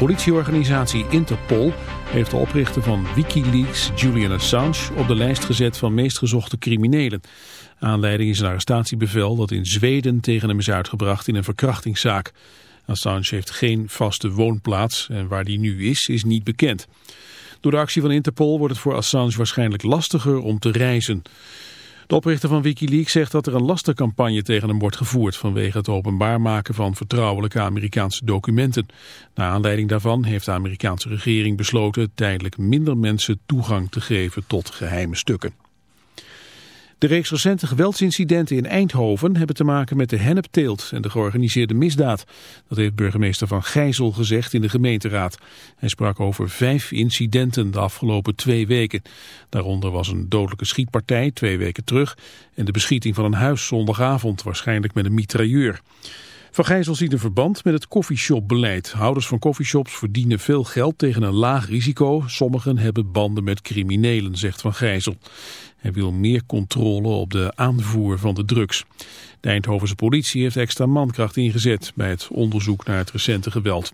Politieorganisatie Interpol heeft de oprichter van Wikileaks, Julian Assange, op de lijst gezet van meest gezochte criminelen. Aanleiding is een arrestatiebevel dat in Zweden tegen hem is uitgebracht in een verkrachtingszaak. Assange heeft geen vaste woonplaats en waar die nu is, is niet bekend. Door de actie van Interpol wordt het voor Assange waarschijnlijk lastiger om te reizen. De oprichter van Wikileaks zegt dat er een lastercampagne tegen hem wordt gevoerd vanwege het openbaar maken van vertrouwelijke Amerikaanse documenten. Naar aanleiding daarvan heeft de Amerikaanse regering besloten tijdelijk minder mensen toegang te geven tot geheime stukken. De reeks recente geweldsincidenten in Eindhoven hebben te maken met de hennepteelt en de georganiseerde misdaad. Dat heeft burgemeester Van Gijzel gezegd in de gemeenteraad. Hij sprak over vijf incidenten de afgelopen twee weken. Daaronder was een dodelijke schietpartij twee weken terug en de beschieting van een huis zondagavond, waarschijnlijk met een mitrailleur. Van Gijzel ziet een verband met het koffieshopbeleid. Houders van koffieshops verdienen veel geld tegen een laag risico. Sommigen hebben banden met criminelen, zegt Van Gijzel. Hij wil meer controle op de aanvoer van de drugs. De Eindhovense politie heeft extra mankracht ingezet bij het onderzoek naar het recente geweld.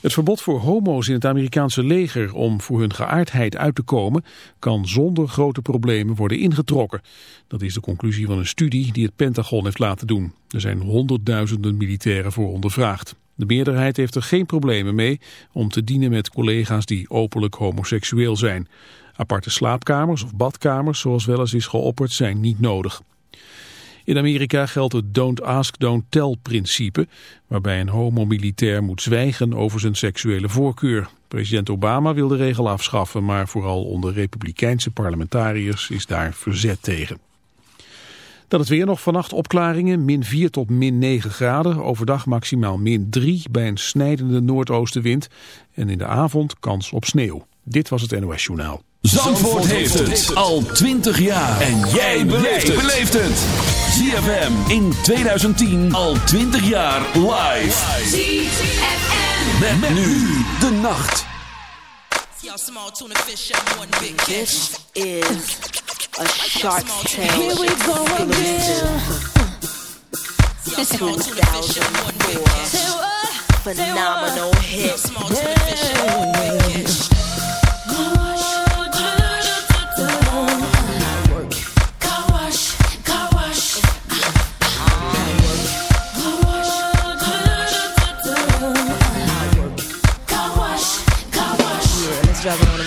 Het verbod voor homo's in het Amerikaanse leger om voor hun geaardheid uit te komen kan zonder grote problemen worden ingetrokken. Dat is de conclusie van een studie die het Pentagon heeft laten doen. Er zijn honderdduizenden militairen voor ondervraagd. De meerderheid heeft er geen problemen mee om te dienen met collega's die openlijk homoseksueel zijn. Aparte slaapkamers of badkamers, zoals wel eens is geopperd, zijn niet nodig. In Amerika geldt het don't ask, don't tell principe, waarbij een homomilitair moet zwijgen over zijn seksuele voorkeur. President Obama wil de regel afschaffen, maar vooral onder republikeinse parlementariërs is daar verzet tegen. Dan het weer nog vannacht opklaringen, min 4 tot min 9 graden. Overdag maximaal min 3 bij een snijdende noordoostenwind. En in de avond kans op sneeuw. Dit was het NOS Journaal. Zandvoort, heeft het al 20 jaar. En jij beleeft het. ZFM in 2010 al 20 jaar live. ZFM. Met, met nu de nacht. This is a shark tank. Here we go again. 2004 phenomenal hit. drop ladrones.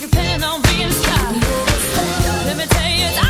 If you plan on being star. Let me tell you,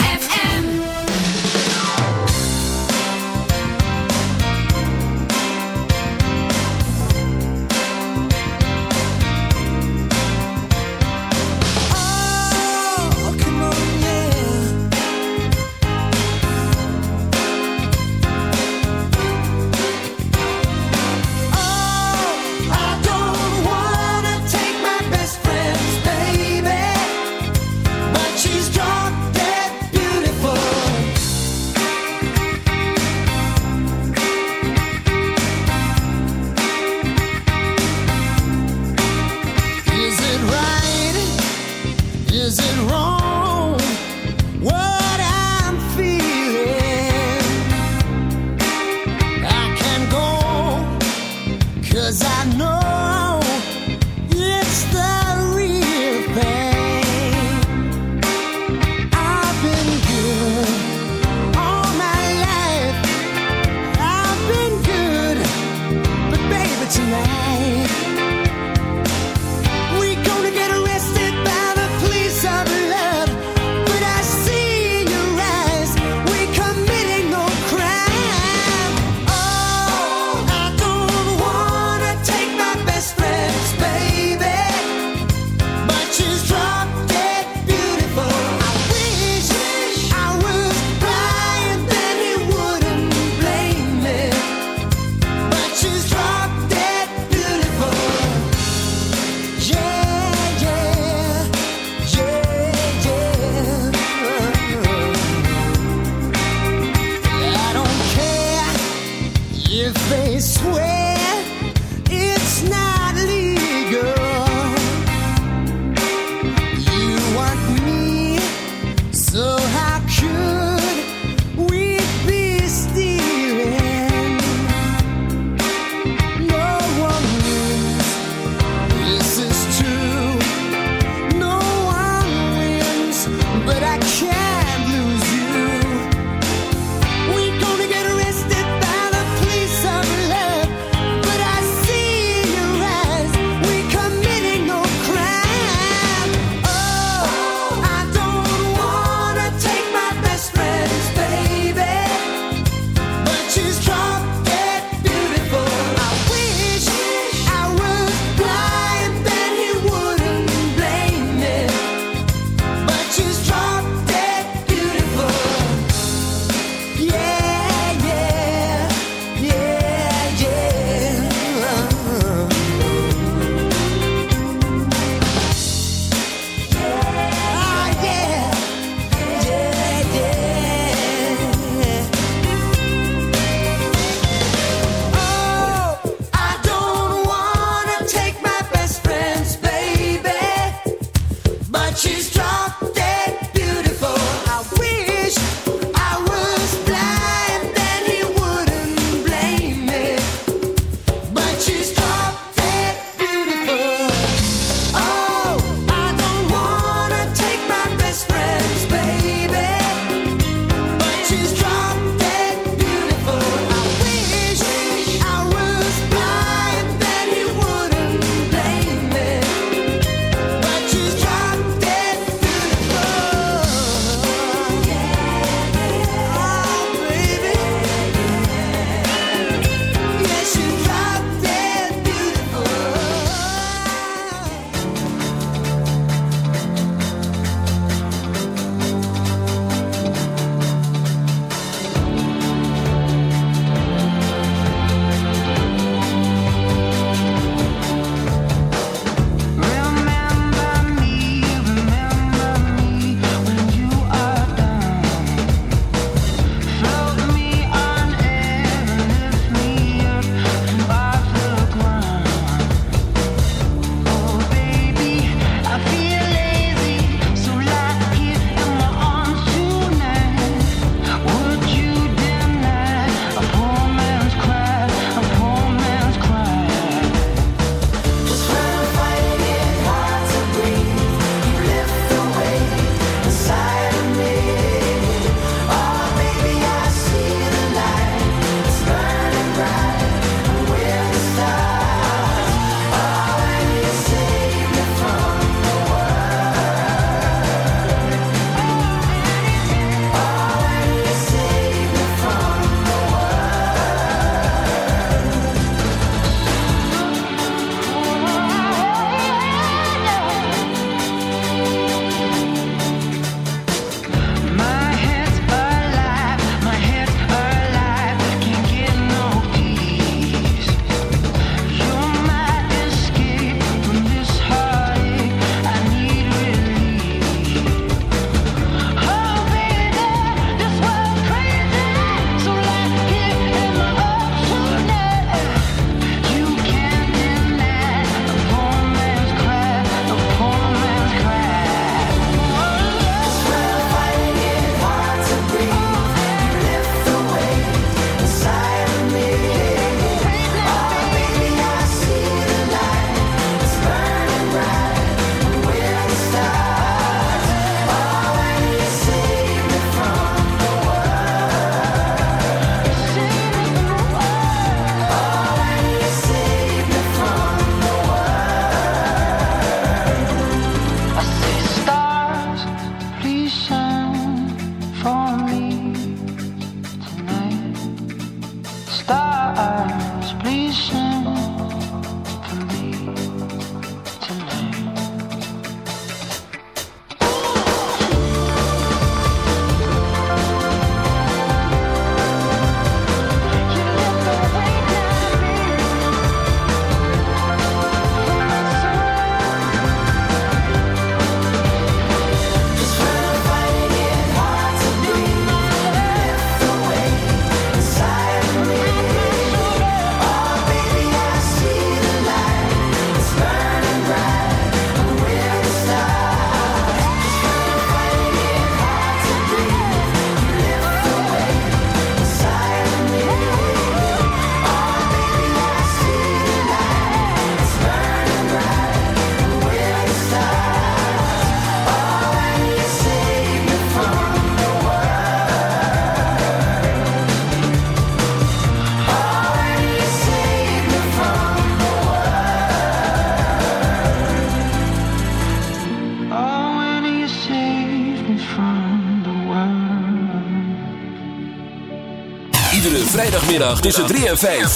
Zaterdagmiddag tussen 3 en 5.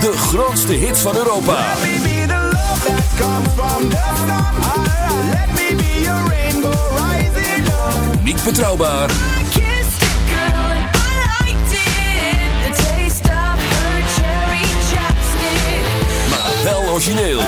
De grootste hits van Europa. Niet betrouwbaar, maar wel origineel.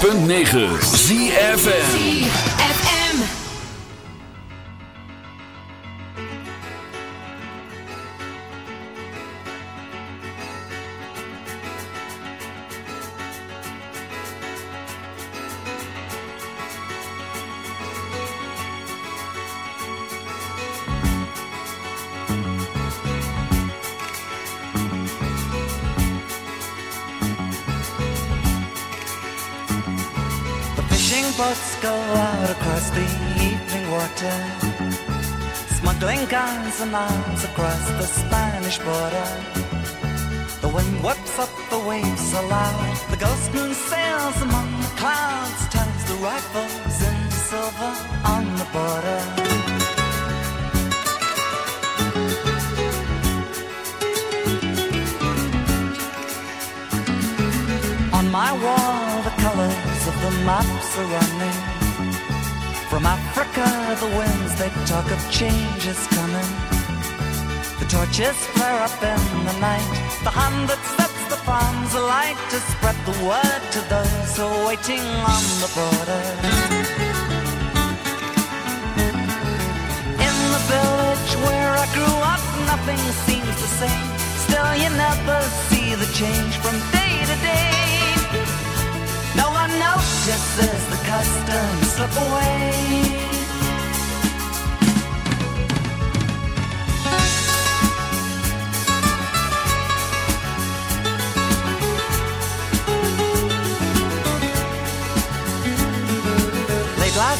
106.9 ZFN fora. It's the hand that sets the farms alight to spread the word to those who are waiting on the border. In the village where I grew up, nothing seems the same. Still, you never see the change from day to day. No one notices the customs slip away.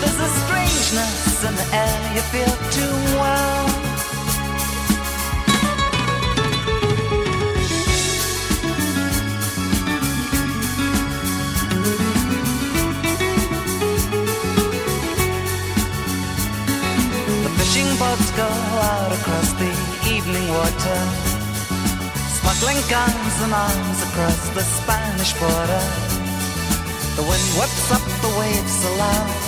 There's a strangeness in the air you feel too well. The fishing boats go out across the evening water, smuggling guns and arms across the Spanish border. The wind whips up the waves so loud, the